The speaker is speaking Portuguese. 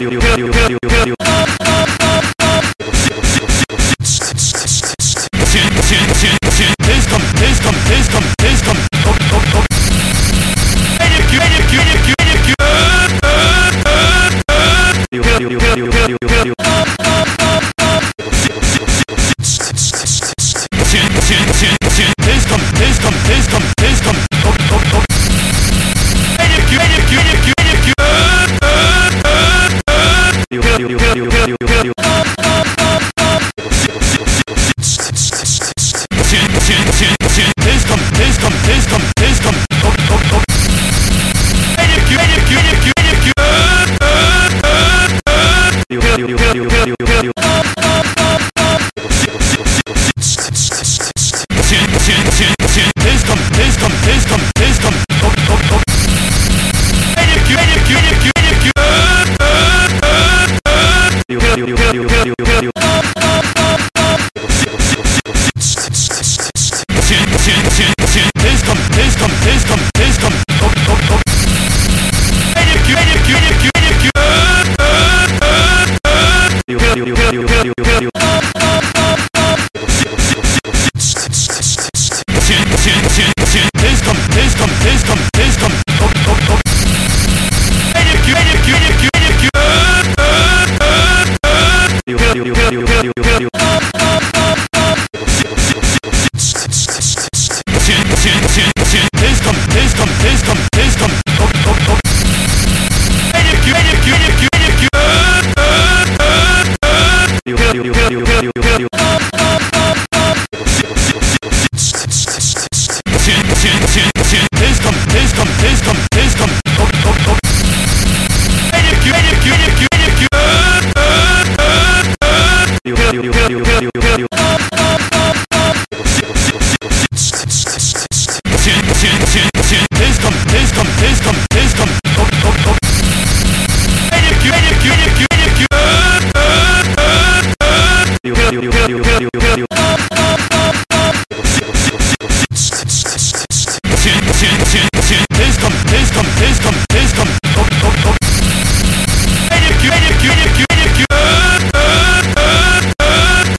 Brasil. digo,